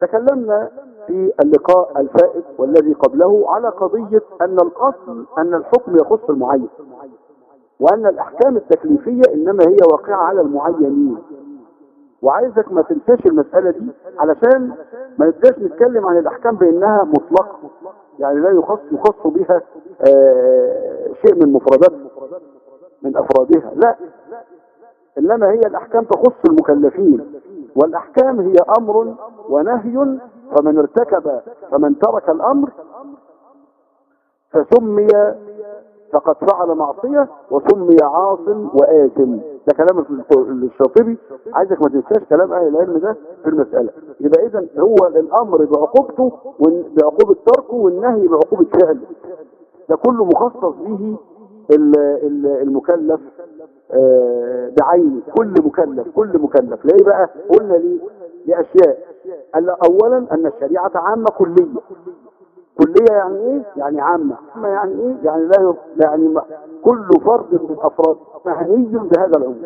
تكلمنا في اللقاء الفائت والذي قبله على قضية أن الأصل أن الحكم يخص المعين وأن الأحكام التكليفية إنما هي واقعة على المعينين. وعايزك ما تنساش المسألة دي علشان ما نبدأش نتكلم عن الأحكام بأنها مطلقة يعني لا يخص يخص بها آه شيء من مفردات من أفرادها لا. إنما هي الأحكام تخص المكلفين. والأحكام هي أمر ونهي فمن ارتكب فمن ترك الأمر فسمي فقد فعل معصية وسمي عاص وآثم. ده كلام الشاطبي. عايزك ما تنساش كلام أهل العلم ده في المسألة. يبقى إذا هو الأمر بعقوبته بعقوبة تركه والنهي بعقوبة فعله ده كله مخصص به المكلف بعينه كل مكلف كل مكلف. ليه بقى؟ قلنا ليه؟ لأشياء. أولا أن الشريعة عامة كلية. كلية يعني إيه؟ يعني عامة. عامة يعني إيه؟ يعني لا يعني كل فرد من الافراد مهني بهذا العموم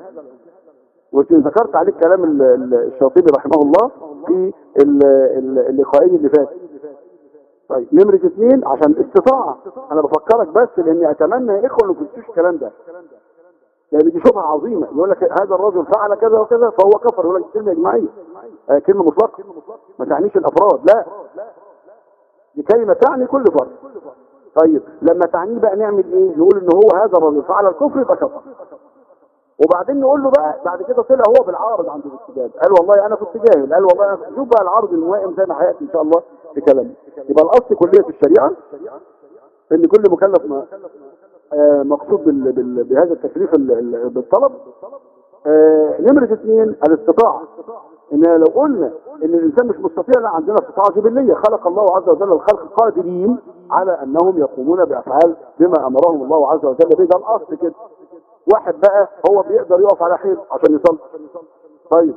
وذكرت عليك كلام الشاطبي رحمه الله في اللقاءين اللي فاتوا طيب نمرة اثنين عشان الاستطاعة أنا بفكرك بس لاني أتمنى يا إخوة انكم تنسوش الكلام ده. لأن دي شبهة عظيمة. يقول لك هذا الرجل فعل كذا وكذا فهو كفر. يقول لك كلمة اجماعية آه كلمة مطلقة. ما تعنيش الأفراد. لا. دي كلمة تعني كل فرد. طيب لما تعنيه بقى نعمل إيه؟ نقول إن هو هذا الرجل فعل الكفر يبقى كفر وبعدين نقول له بقى بعد كده طلع هو بالعارض عند الاستجابه قال والله أنا كنت جاهل قال والله أنا شوف بقى العرض الموائم زي ما هيأتي إن شاء الله في كلامي يبقى الأصل كلية الشريعة إن كل مكلف ما آه مقصود بهذا التكليف بالطلب. آه نمرة اثنين الاستطاعة. إن لو قلنا إن الإنسان مش مستطيع لا عندنا استطاعة جبلية. خلق الله عز وجل الخلق قادرين على أنهم يقومون بأفعال بما أمرهم الله عز وجل به. ده الأصل كده. واحد بقى هو بيقدر يقف على حيط عشان يصلي. طيب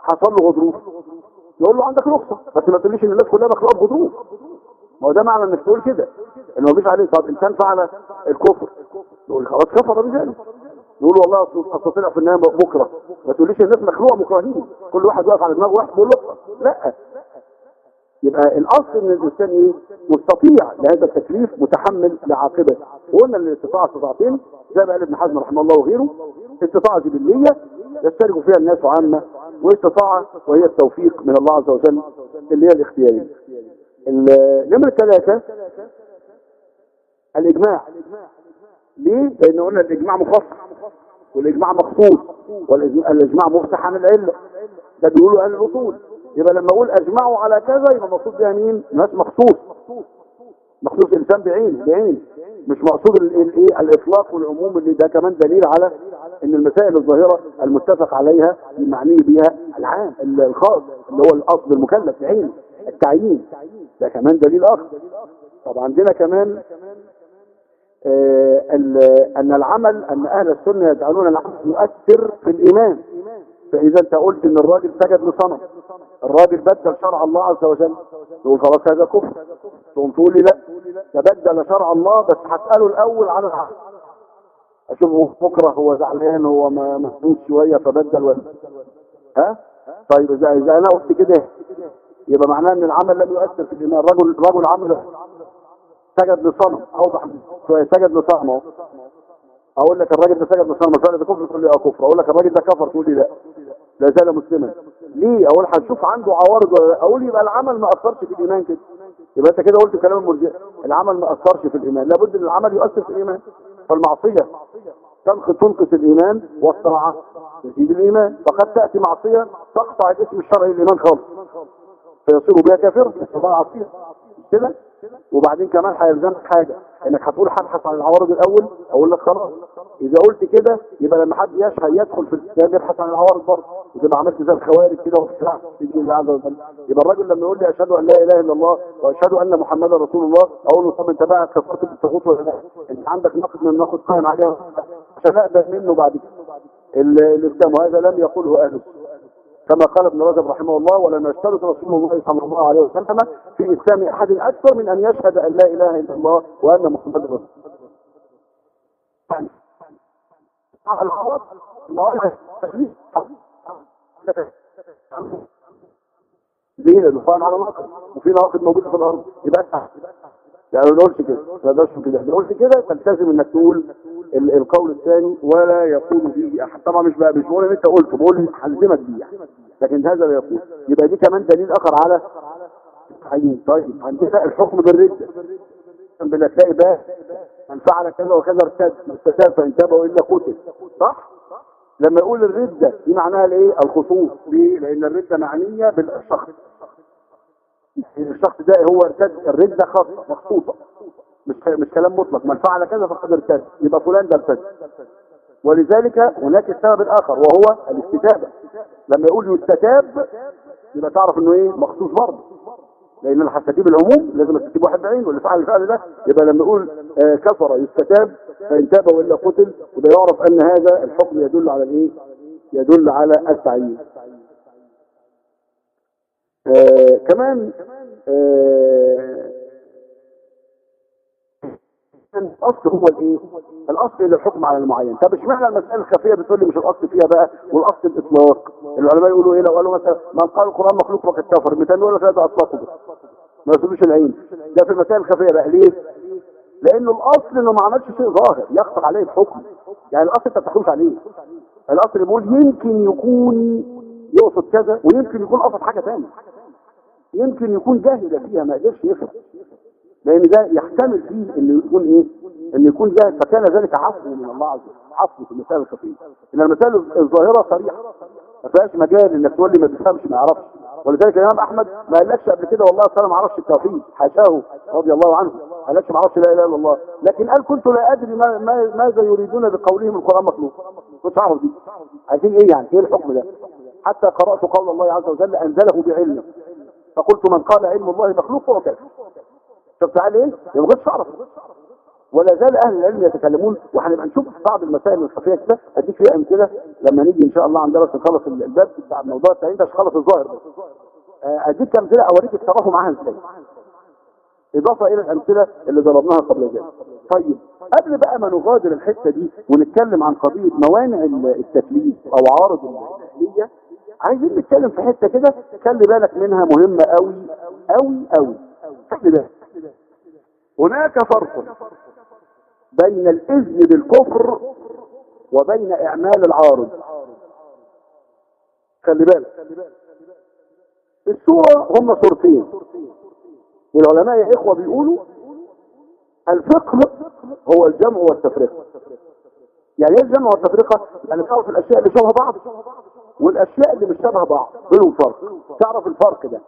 حصل له غضروف. يقول له عندك رخصة بس ما تقوليش إن الناس كلها مخلوقات غضروف ما هو ده معنى إنك تقول كده إن ما فيش عليه. طب انسان فعل الكفر يقول خلاص كفر بذلك. يقول والله اصل طلع في النهاية بكرة. ما تقوليش الناس مخلوقة مكرهين. كل واحد واقف على دماغه واحد بيقول له لأ. يبقى الأصل إن الإنسان إيه؟ مستطيع لهذا التكليف متحمل لعاقبة. وقلنا أن الاستطاعة استطاعتين زي ما قال ابن حزم رحمه الله وغيره استطاعه جبليه يشترك فيها الناس عامة واستطاعه وهي التوفيق من الله عز وجل اللي هي الاختياريه نمرة ثلاثة الإجماع. ليه؟ لأن قلنا الإجماع مخصص والإجماع مخصوص والاجماع مفتح عن العله ده بيقولوا أهل الأصول. يبقى لما أقول أجمعوا على كذا يبقى مقصود بها مين؟ ناس مخصوص. مخصوص انسان بعين بعين. مش مقصود الايه الإطلاق والعموم اللي ده كمان دليل على إن المسائل الظاهرة المتفق عليها المعني بها العام الخاص اللي هو الأصل المكلف بعين التعيين. ده كمان دليل آخر. طب عندنا كمان آه أن العمل أن أهل السنة يجعلون العمل مؤثر في الإيمان. فإذا أنت قلت إن الراجل سجد لصنم الراجل بدل شرع الله عز وجل تقول خلاص هذا كفر تقوم تقول لي لا ده بدل شرع الله بس هساله الأول عن العقل اشوفه بكرة هو زعلان هو مهزوز شوية فبدل ولا ها؟ طيب اذا إذا أنا قلت كده يبقى معناه إن العمل لم يؤثر في الايمان الرجل رجل عمل سجد لصنم أوضح شوية سجد لصنم أقول لك الراجل ده سجد لصنم الفعل ده كفر تقول لي آه كفر. أقول لك الراجل ده كفر تقول لي لا. لا زال مسلما. ليه؟ أقول هنشوف عنده عوارض ولا أقول يبقى العمل ما أثرش في الإيمان كده. يبقى أنت كده قلت كلام المرجئه العمل ما أثرش في الإيمان. لابد إن العمل يؤثر في الإيمان. فالمعصية تنقص الإيمان والطاعه تزيد الإيمان. فقد تأتي معصية تقطع الاسم الشرعي للإيمان خالص. فيصير بها كافر فبقى عصية. كده؟ وبعدين كمان هيلزمك حاجة إنك هتقول هبحث عن العوارض الأول أقول لك خلاص إذا قلت كده يبقى لما حد يشهد يدخل في الإسلام يبحث عن العوارض برضه وتبقى عملت زي الخوارج كده وبتاع يبقى الراجل لما يقول لي أشهد أن لا إله إلا الله وأشهد أن محمدا رسول الله أقول له طب أنت بقى كفرت بالطاغوت ولا لا؟ أنت عندك نقد من ناقد قائم عليها؟ عشان أقبل منه بعد كده. ال- الإسلام وهذا لم يقوله أهل السنة كما قال ابن رجب رحمه الله ولم يشترط رسول الله صلى الله عليه وسلم في إسلام أحد أكثر من أن يشهد أن لا إله إلا الله وأن محمدا رسول الله. ليه لأنه على ناقد وفي ناقد موجود في الأرض يبقى يعني ما نقولش كده ما نقدرش كده ما نقولش كده تلتزم إنك تقول القول الثاني ولا يقول به أحد. طبعا مش بقى مش بقول إن أنت قلت بقول هلزمك بيه يعني. لكن هذا لا يقول. يبقى دي كمان دليل آخر على التحيين طيب عندنا الحكم بالرده بالله تلاقي بقى من فعل كذا وكذا ارتد. استتاب فإن تاب وإلا قتل. صح؟ لما يقول الردة دي معناها الايه الخصوص ليه لأن الردة معنية بالشخص. الشخص ده هو ارتد. الردة خاصة مخصوصة. مش مش كلام مطلق. من فعل كذا فقد ارتد. يبقى فلان ده ارتد. ولذلك هناك السبب الآخر وهو الاستتابة. لما يقول يستتاب يبقى تعرف إنه إيه؟ مخصوص برضه. لأن اللي هستجيب العموم لازم استجيب واحد بعينه واللي فعل الفعل ده. يبقى لما يقول آه كفر يستتاب فإن تاب وإلا قتل يبقى يعرف أن هذا الحكم يدل على الايه يدل على التعيين. آه كمان آه الأصل هو الإيه؟ الأصل اللي الحكم على المعين. طب اشمعنى المسألة الخفية بتقول لي مش الأصل فيها بقى؟ والأصل الإطلاق. العلماء يقولوا إيه لو قالوا مثلا من قال القرآن مخلوق فقد كفر المثال يقول لك لا ده اطلقه بس. ما يصيبش العين. ده في المسائل الخفية بقى. ليه؟ لأنه الأصل إنه ما عملش شيء ظاهر يخطر عليه الحكم. يعني الأصل أنت ما بتحكمش عليه. الأصل بيقول يمكن يكون يقصد كذا ويمكن يكون قصد حاجة ثانية يمكن يكون جاهل فيها ما قدرش يفهم. لأن ده يحتمل فيه انه يكون إيه ان يكون جاهل فكان ذلك عفو من الله عز وجل. عفو في المسائل الخفيه إن المسائل الظاهرة صريحه ما فيهاش مجال إنك تقول لي ما بيفهمش ما يعرفش ولذلك الإمام أحمد ما قالكش قبل كده والله أنا ما أعرفش التوحيد حاشاه رضي الله عنه. ما قالكش ما أعرفش لا إله إلا الله. لكن قال كنت لا أدري ما ما ماذا يريدون بقولهم القرآن مخلوق كنت أعرف دي. عايزين إيه يعني؟ إيه الحكم ده؟ حتى قرأت قول الله عز وجل أنزله بعلمه فقلت من قال علم الله مخلوق فهو كافر. شفت عليه إيه؟ ما كنتش ولا زال أهل العلم يتكلمون وهنبقى نشوف بعض المسائل الخفية كده. أديك فيها أمثلة لما نيجي إن شاء الله عندنا بس نخلص الباب بتاع الموضوع التاني. ده مش خلص الظاهر آه، أديك أمثلة أوريك التراهم معاها إزاي. إضافة إلى الأمثلة اللي ضربناها قبل ذلك طيب قبل بقى ما نغادر الحتة دي ونتكلم عن قضية موانع التكليف أو عوارض الاهليه عايزين نتكلم في حتة كده خلي بالك منها مهمة قوي قوي قوي خلي بالك. هناك فرق بين الإذن بالكفر وبين إعمال العارض. خلي بالك. الصورة هم صورتين. والعلماء يا إخوة بيقولوا الفقه هو الجمع والتفرقة يعني إيه الجمع والتفرقة يعني تعرف الأشياء اللي شبه بعض والأشياء اللي مش شبه بعض. بينهم فرق تعرف الفرق ده.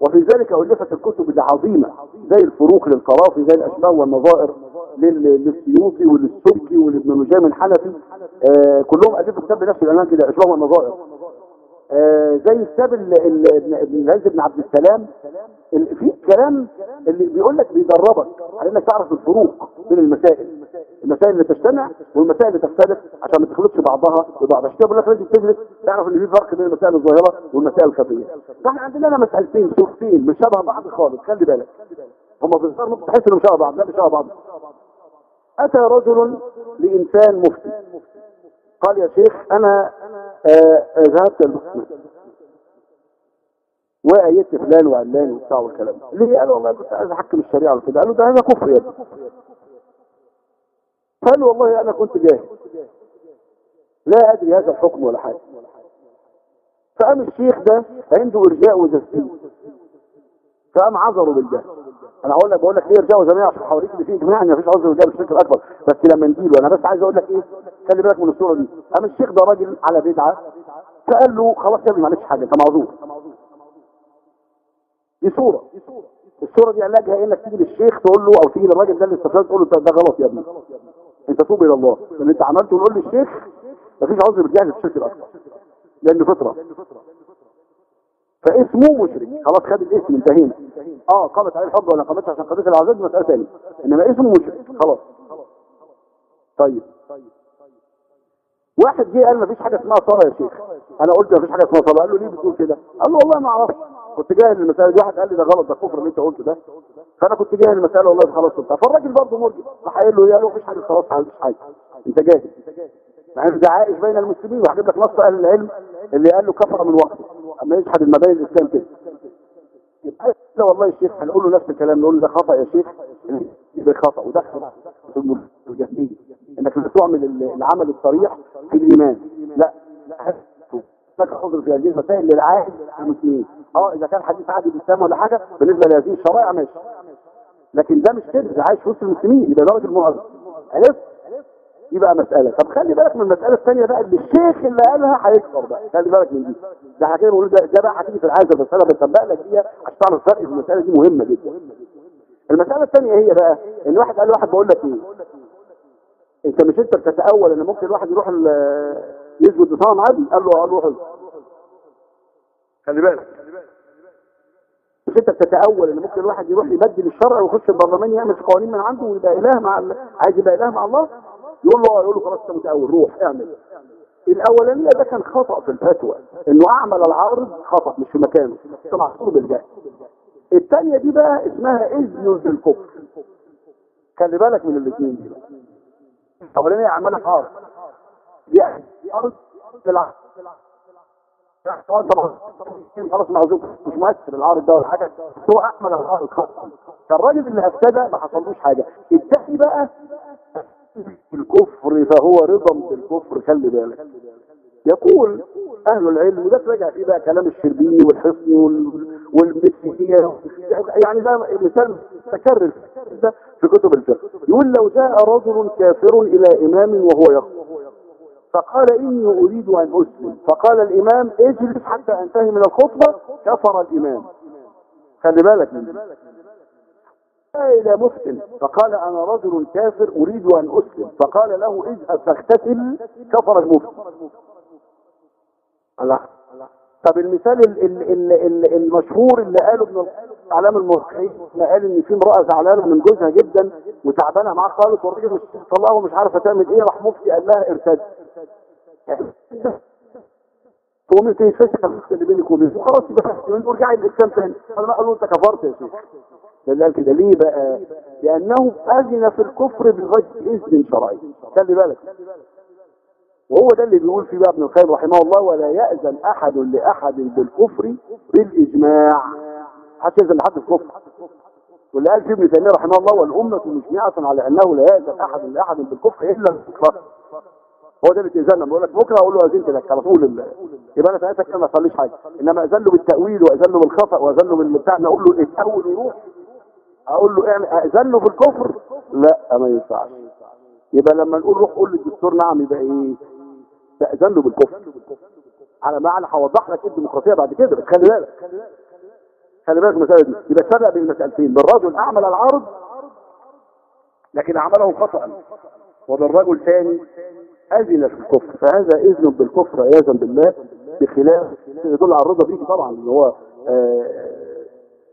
وفي ذلك الفت الكتب العظيمة. زي الفروق للقرافي زي الاشباه والنظائر لل- للسيوطي وللسبكي ولابن نجام الحنفي. آه كلهم الفوا كتاب بنفس العنوان كده اشباه والنظائر. آه زي كتاب ابن العز بن عبد السلام. ال- في كلام اللي بيقول لك بيدربك على إنك تعرف الفروق بين المسائل المسائل اللي تجتمع والمسائل اللي تختلف عشان ما تخلطش بعضها ببعض. عشان كده بقول لك لازم تدرس تعرف ان في فرق بين المسائل الظاهرة والمسائل الخفية. فاحنا عندنا مسألتين صورتين مش شبه بعض خالص خلي بالك. هم في الظاهر ممكن تحس إنهم شبه بعض لا مش بعض أتى رجل لإنسان مفتي. قال يا شيخ أنا آه، آه، ذهبت المسجد. وآيت فلان وعلان وبتاع والكلام. ليه قال والله كنت عايز أحكم الشريعة وكده قالوا ده هذا كفر يا ابني. قال والله أنا كنت جاهل. لا أدري هذا الحكم ولا حاجة. فقام الشيخ ده عنده إرجاء وتسليم. فقام عذروا بالجهل. أنا هقول لك بقول لك ليه ارجاء وجميع عشان هوريك ان في اجماع ان مفيش عذر بالجهل الشرك الاكبر بس لما نجيله أنا بس عايز أقول لك إيه؟ خلي بالك من الصورة دي. قام الشيخ ده راجل على بدعة. فقال له خلاص يا ابني معلش حاجة أنت معذور. دي صورة. الصورة دي علاجها إنك تيجي للشيخ تقول له أو تيجي للراجل ده اللي استفاد تقول له ده غلط يا ابني. أنت توب إلى الله. لأن أنت عملته نقول للشيخ مفيش عذر بالجهل الشرك الاكبر لأنه فطرة. فاسمه مشرك. خلاص خد الاسم انتهينا. آه قامت عليه الحب ولا قامتش عشان قضية العذاب مسألة ثانية إنما اسمه مشرك. خلاص. طيب. واحد جه قال مفيش حاجة اسمها صلاة يا شيخ. أنا قلت مفيش حاجة اسمها صلاة. قال له ليه بتقول كده؟ قال له والله ما أعرفش. كنت جاهل دي. واحد قال لي ده غلط ده كفر اللي أنت قلته ده. فأنا كنت جاهل المسألة والله خلاص قلتها. فالراجل برضه مرجع. راح قايل له يا له مفيش حاجة خلاص مفيش حاجة. أنت جاهل. ده عائش بين المسلمين وهجيب لك نص أهل العلم اللي قال له كفر من وقته. أما يجحد المبادئ الإسلام كده. لا والله يا شيخ هنقول له نفس الكلام نقول له ده خطأ يا شيخ. ده خطأ؟ وده خطأ. إنك لا تعمل العمل الصريح في الإيمان. لا. لك عذر في هذه المسائل للعاهد المسلمين. آه إذا كان حديث عهد الإسلام ولا حاجة بالنسبة لهذه الشرائع ماشي. لكن ده مش كده ده عايش في وسط المسلمين يبقى درجة المعارضه عرفت دي بقى مسألة. طب خلي بالك من المسألة الثانية بقى اللي الشيخ اللي قالها هيكفر بقى. خلي بالك من دي. ده حكاية بقول ده, ده بقى هتيجي في العازة بس أنا لك فيها عشان تعرف الفرق في المسألة دي مهمة جدا. المسألة الثانية هي بقى إن واحد قال واحد بقول لك إيه؟ أنت مش أنت بتتأول إن ممكن الواحد يروح يسجد لصنم عادي؟ قال له قال له خلي بالك. مش أنت بتتأول إن ممكن الواحد يروح يبدل الشرع ويخش البرلمان يعمل قوانين من عنده ويبقى إله مع. عايز يبقى إله مع الله؟ يقول له يقول له خلاص انت متأول روح اعمل. الأولانية ده كان خطأ في الفتوى إنه أعمل العارض خطأ مش في مكانه. معصور بالجهل الثانية دي بقى اسمها إذن بالكفر خلي بالك من الاثنين دي بقى. الأولانية عملها عارض دي عارض للعارض طبعا خلاص معذور مش مؤثر العارض ده ولا حاجة. هو احمد العارض خطأ. فالراجل اللي افسده ما حصلوش حاجة. الثاني بقى الكفر فهو رضا بالكفر خلي بالك. يقول أهل العلم وده تراجع فيه بقى كلام الشربيني والحصني والمسيحية يعني ده مثال تكرر ده في كتب الفقه. يقول لو جاء رجل كافر إلى إمام وهو يخطب فقال إني أريد أن أسلم. فقال الإمام اجلس حتى أنتهي من الخطبة. كفر الإمام. خلي بالك. من ده إلى مفتن فقال أنا رجل كافر أريد أن أسلم. فقال له اذهب فاغتسل. كفر المفتن الله طب المثال ال ال ال ال المشهور اللي قاله ابن الاعلام المصري قال إن في امرأة زعلانة من جوزها جدا وتعبانة معاه خالص والراجل مش طلعها ومش عارفه تعمل إيه راح مفتي قال لها ارتد. تقومي تنفسك اللي بينك وبينه. وخلاص يبقى ارجعي للاسلام تاني. فانا قالوا أنت كفرت يا شيخ. قال كده ليه بقى لأنه أذن في الكفر بغير اذن شرعي. خلي بالك. وهو ده اللي بيقول فيه بقى ابن القيم رحمه الله ولا يأذن أحد لأحد بالكفر بالإجماع. حتى يأذن لحد الكفر. واللي قال في ابن تيمية رحمه الله والأمة مجمعه على أنه لا يأذن أحد لأحد بالكفر إلا الكفر هو ده اللي تأذن بقول لك بكرة أقول له اذنت لك على طول يبقى أنا ساعتها كده ما أصليش حاجة. إنما أذن له بالتأويل وأذن له بالخطأ وأذن له بالبتاع أقول له اتاول وروح أقول له اعمل اذن له في الكفر؟ لا ما ينفعش. يبقى لما نقول روح قول للدكتور نعم يبقى إيه؟ تأذن له بالكفر. على معنى هوضح لك الديمقراطية بعد كده خلي بالك. خلي بالك المسألة دي. يبقى تفرق بين المسالتين بالرجل أعمل العرض لكن عمله خطأ. وبالرجل ثاني أذن في الكفر. فهذا إذن بالكفر عياذا بالله بخلاف يدل على الرضا به طبعا اللي هو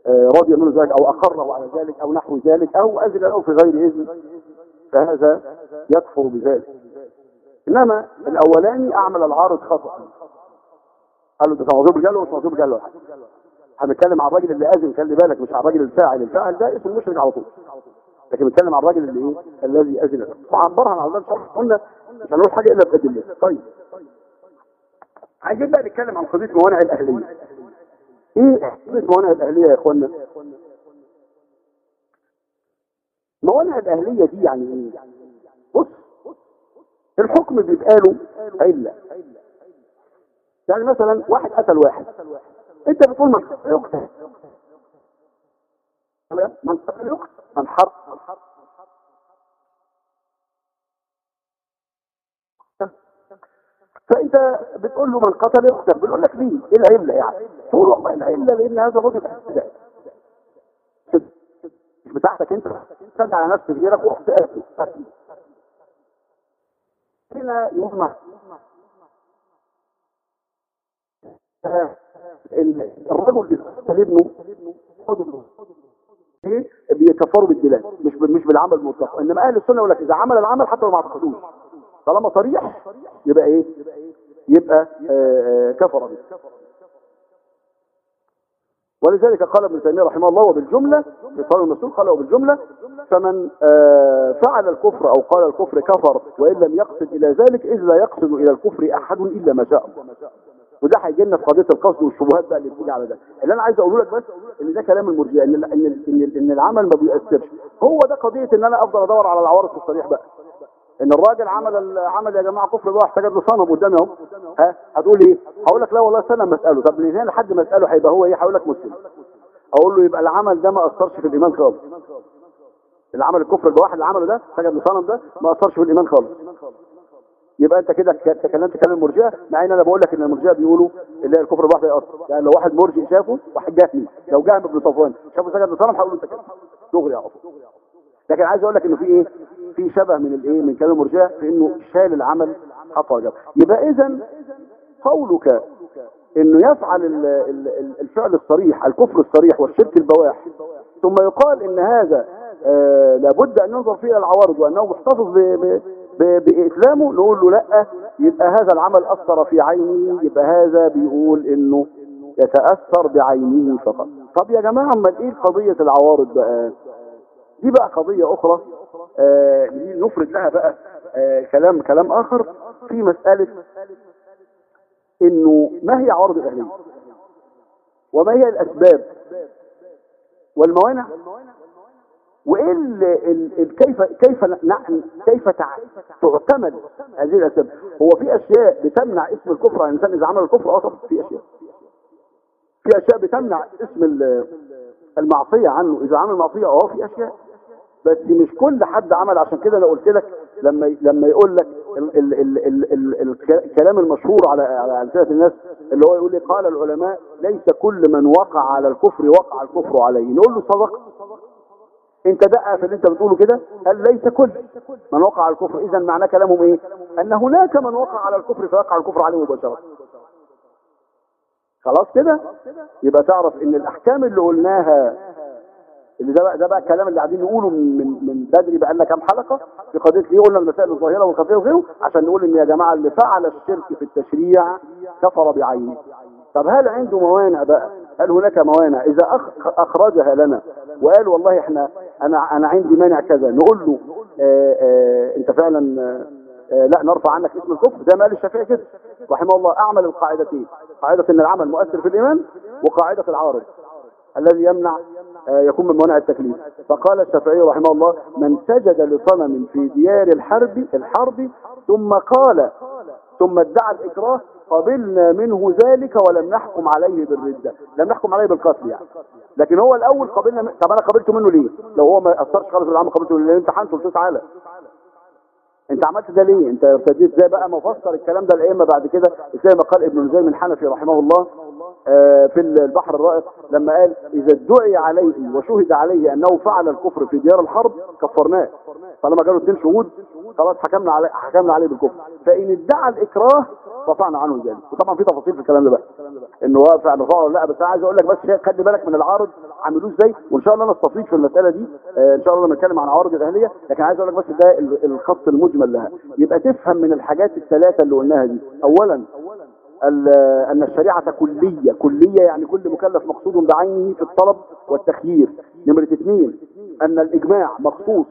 راضي منه ذلك أو اقره على ذلك أو نحو ذلك أو اذن له في غير إذن. فهذا يكفر بذلك. إنما الأولاني أعمل العارض خطأ. قال له انت معذور بجاله ومش معذور بجاله هنتكلم عن الراجل اللي أذن خلي بالك مش عن الراجل الفاعل. الفاعل ده اسمه مشرك على طول. لكن بنتكلم عن الراجل اللي إيه؟ الذي أذن له. وعبرها عن الله شرح قلنا مش هنقول حاجة إلا بادله طيب. عايزين بقى نتكلم عن قضية موانع الأهلية. إيه موانع الأهلية يا إخوانا. موانع الأهلية دي يعني إيه؟ بص الحكم بيبقى له علة. يعني مثلا واحد قتل واحد. أنت بتقول من يقتل. من قتل يقتل. من حرب. فانت بتقول له من قتل يقتل بيقول لك ليه إيه العله يعني؟ تقول والله العله لأن هذا الرجل مش بتاعتك أنت. ترجع على نفس غيرك ورحت قاتل هنا يجمع الرجل اللي قتل ابنه إيه؟ بيكفروا بالدلال مش مش بالعمل المطلق. إنما أهل السنة يقول لك إذا عمل العمل حتى لو ما اعتقدوش. طالما صريح يبقى إيه؟ يبقى آه، آه، كفر به. ولذلك قال ابن تيمية رحمه الله وبالجملة في صالح المسؤول قال وبالجملة فمن آه، فعل الكفر أو قال الكفر كفر وإن لم يقصد إلى ذلك إذ لا يقصد إلى الكفر أحد إلا ما شاء الله. وده هيجي لنا في قضية القصد والشبهات بقى اللي بتيجي على ده. اللي أنا عايز أقوله لك بس إن ده كلام المرجئة إن إن إن, العمل ما بيأثرش هو ده قضية إن أنا أفضل أدور على العوارض الصريح بقى. إن الراجل عمل العمل يا جماعة كفر بقى احتاج له صنم قدامي اهو ها؟ هتقول إيه هقول لك لا والله استنى ما اساله طب من هنا لحد ما اساله هيبقى هو إيه؟ هقول لك مسلم. أقول له يبقى العمل ده ما أثرش في الإيمان خالص. العمل الكفر اللي عمله ده سجد لصنم ده ما أثرش في الإيمان خالص. يبقى أنت كده تكلمت كلام المرجئة مع إن أنا بقول لك إن المرجئة بيقولوا اللي هي الكفر الواحد ياثر يعني لو واحد مرجئ شافه واحد جهمي لو جهم ابن صفوان شافه سجد لصنم هقول له أنت كده. دغري يا عفو. لكن عايز أقول لك إنه في إيه؟ في شبه من الإيه؟ من كلام المرجئه في إنه شال العمل حط وجب يبقى اذا قولك إنه يفعل ال- ال- ال- الفعل الصريح الكفر الصريح والشرك البواح. ثم يقال إن هذا آه لابد أن ينظر فيه العوارض وأنه محتفظ بإسلامه نقول له لأ يبقى هذا العمل أثر في عينه يبقى هذا بيقول إنه يتأثر بعينه فقط. طب يا جماعة أمال إيه قضية العوارض بقى؟ دي بقى قضية أخرى آه نفرد لها بقى آه كلام كلام آخر في مسألة إنه ما هي عوارض الاهليه وما هي الأسباب؟ والموانع؟ وإيه كيف كيف كيف تع- تعتمد هذه الأسباب؟ هو في أشياء بتمنع اسم الكفر عن الانسان إذا عمل الكفر آه طبعا في أشياء. في أشياء بتمنع اسم ال- المعصية عنه إذا عمل معصية آه في أشياء. بس مش كل حد عمل عشان كده أنا قلت لك لما لما يقول لك ال ال ال ال ال ال الكلام المشهور على على ألسنة الناس اللي هو يقول لي قال العلماء ليس كل من وقع على الكفر وقع الكفر عليه. نقول له صدقت انت دقق في اللي انت بتقوله كده؟ قال ليس كل من وقع على الكفر. اذا معناه كلامهم إيه؟ أن هناك من وقع على الكفر فيقع الكفر عليه مباشرة. خلاص كده؟ يبقى تعرف إن الأحكام اللي قلناها اللي ده بقى ده بقى الكلام اللي قاعدين نقوله من من بدري بقى لنا كام حلقة. في قضية ليه قلنا المسائل الظاهرة والخفية وغيره عشان نقول إن يا جماعة اللي فعل الشرك في التشريع كفر بعينه. طب هل عنده موانع بقى؟ هل هناك موانع؟ إذا أخرجها لنا وقال والله إحنا أنا أنا عندي مانع كذا نقول له آآ آآ أنت فعلا آآ لا نرفع عنك اسم الكفر زي ما قال الشافعي كده. رحمه الله أعمل القاعدتين قاعدة إن العمل مؤثر في الإيمان وقاعدة العارض الذي يمنع آه، يكون من موانع التكليف. فقال الشافعي رحمه الله من سجد لصنم في ديار الحرب الحرب ثم قال ثم ادعى الإكراه قبلنا منه ذلك ولم نحكم عليه بالردة. لم نحكم عليه بالقتل يعني. لكن هو الأول قبلنا من... طب أنا قبلته منه ليه؟ لو هو ما أثرش خالص بالعمل قبلته ليه؟ لأن امتحنته قلت تعالى. أنت عملت ده ليه؟ أنت ارتديت زي بقى ما فسر الكلام ده الائمه بعد كده؟ زي ما قال ابن نجيم الحنفي رحمه الله؟ آه، في البحر الرائق لما قال إذا ادعي عليه وشهد عليه أنه فعل الكفر في ديار الحرب كفرناه. طالما جاله اثنين شهود خلاص حكمنا عليه حكمنا عليه بالكفر. فإن ادعى الإكراه رفعنا عنه ذلك وطبعا في تفاصيل في الكلام ده بقى. انه هو فعل ولا لأ بس أنا عايز أقول لك بس خلي بالك من العارض عملوه إزاي؟ وإن شاء الله نستفيد في المسألة دي آه، إن شاء الله نتكلم عن عوارض الأهلية لكن عايز أقول لك بس ده ال- الخط المجمل لها. يبقى تفهم من الحاجات الثلاثة اللي قلناها دي. اولا ال- أن الشريعة كلية. كلية يعني كل مكلف مقصود بعينه في الطلب والتخيير. نمرة اثنين أن الإجماع مخصوص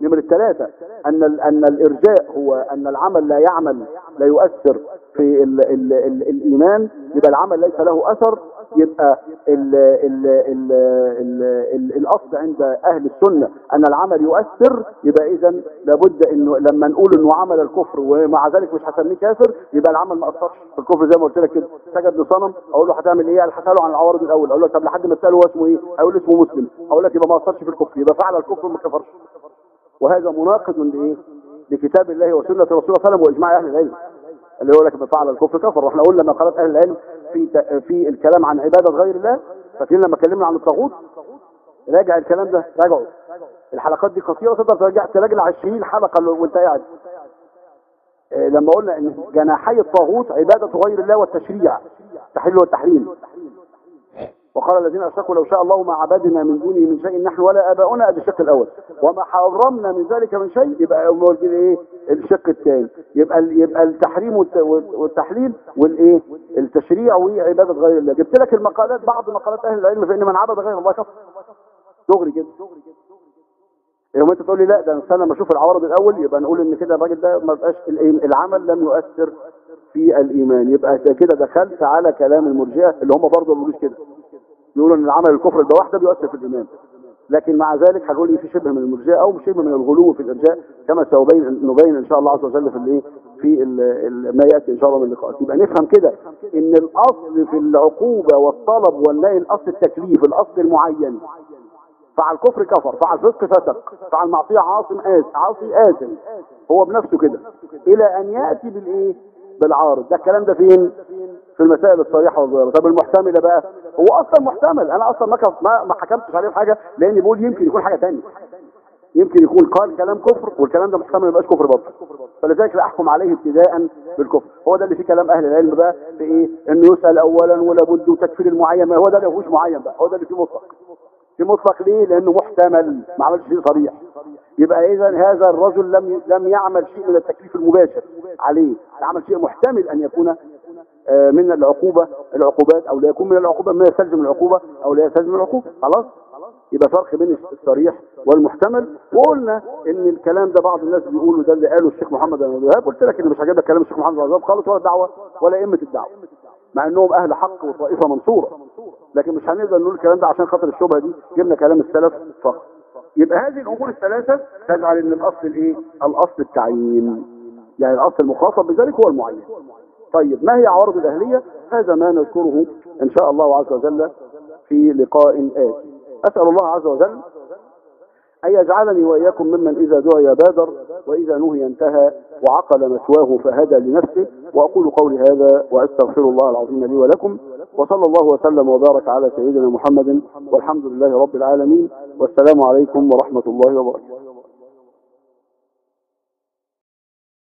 نمرة ثلاثة أن أن الإرجاء هو أن العمل لا يعمل لا يؤثر في ال ال ال الإيمان يبقى العمل ليس له أثر يبقى ال ال ال ال ال الأصل عند أهل السنة أن العمل يؤثر يبقى إذا لابد إنه لما نقول إنه عمل الكفر ومع ذلك مش هسميه كافر يبقى العمل ما أثرش في الكفر زي ما قلت لك كده سجد لصنم أقول له هتعمل إيه؟ هسأله عن العوارض الأول أقول له طب لحد ما تسأله هو اسمه إيه؟ أقول له اسمه مسلم أقول لك يبقى ما أثرش في الكفر يبقى فعل الكفر ما كفرش وهذا مناقض لايه لكتاب الله وسنة رسول الله صلى الله عليه وسلم وإجماع أهل العلم. اللي يقول لك من فعل الكفر كفر. وإحنا قلنا لما قالت أهل العلم في في الكلام عن عبادة غير الله فاكرين لما اتكلمنا عن الطاغوت راجع الكلام ده راجعه. الحلقات دي قصيرة تقدر ترجع تراجع 20 حلقة لو- وانت قاعد. آه، لما قلنا إن جناحي الطاغوت عبادة غير الله والتشريع تحل والتحريم. وقال الذين أشركوا لو شاء الله ما عبدنا من دونه من شيء نحن ولا آباؤنا ادي الشق الأول. وما حرمنا من ذلك من شيء يبقى إيه؟ الشق الثاني يبقى يبقى التحريم والتحليل والإيه؟ التشريع وعبادة غير الله. جبت لك المقالات بعض مقالات أهل العلم فإن من عبد غير الله. كفر دغري كده يوم انت تقول لي لا ده استنى لما أشوف العوارض الأول يبقى نقول إن كده الراجل ده ما بقاش العمل لم يؤثر في الإيمان. يبقى كده دخلت على كلام المرجئة اللي هم برضه ما بيقولوش كده. يقولوا إن العمل الكفر ده واحدة بيؤثر في الإيمان. لكن مع ذلك هنقول في شبه من المرجئة أو شبه من الغلو في الإرجاء كما سنبين نبين إن شاء الله عز وجل في الإيه؟ في ما يأتي إن شاء الله من اللقاءات يبقى نفهم كده إن الأصل في العقوبة والطلب والنهي الأصل التكليف الأصل المعين. فعل كفر كفر فعل فسق فسق فعل معصيه عاصم آس عاصي آثم هو بنفسه كده. إلى أن يأتي بالإيه؟ بالعارض. ده الكلام ده فين؟ في المسائل الصريحة والظاهره طب المحتمله بقى؟ هو أصلا محتمل. أنا أصلا ما ما حكمتش عليه بحاجه لأني بقول يمكن يكون حاجة ثانية يمكن يكون قال كلام كفر والكلام ده محتمل ما يبقاش كفر برضه. فلذلك لا أحكم عليه ابتداء بالكفر. هو ده اللي فيه كلام أهل العلم بقى في إيه إنه يسأل اولا ولا بد وتكفير المعين. هو ده اللي فيهوش معين بقى. هو ده اللي فيه مطلق. في مطلق ليه لأنه محتمل. ما عملش شيء صريح. يبقى إذا هذا الرجل لم لم يعمل شيء من التكليف المباشر عليه. عمل شيء محتمل أن يكون آه، من العقوبة العقوبات أو لا يكون من العقوبة ما يستلزم العقوبة أو لا يستلزم العقوبة. خلاص؟ يبقى فرق بين الصريح والمحتمل. وقلنا إن الكلام ده بعض الناس بيقولوا ده اللي قاله الشيخ محمد بن الوهاب. قلت لك ان مش عاجبك كلام الشيخ محمد بن الوهاب. خالص ولا الدعوه ولا أئمة الدعوة. مع إنهم أهل حق وطائفة منصورة. لكن مش هنقدر نقول الكلام ده عشان خاطر الشبهة دي. جبنا كلام السلف فقط. يبقى هذه الأمور الثلاثة تجعل إن الأصل الايه الأصل التعيين. يعني الأصل المخاطب بذلك هو المعين. طيب ما هي عوارض الأهلية؟ هذا ما نذكره إن شاء الله عز وجل في لقاء آتي. أسأل الله عز وجل أن يجعلني وإياكم ممن إذا دعي بادر وإذا نهي انتهى وعقل مثواه فهدى لنفسه. وأقول قولي هذا وأستغفر الله العظيم لي ولكم. وصلى الله وسلم وبارك على سيدنا محمد والحمد لله رب العالمين. والسلام عليكم ورحمة الله وبركاته.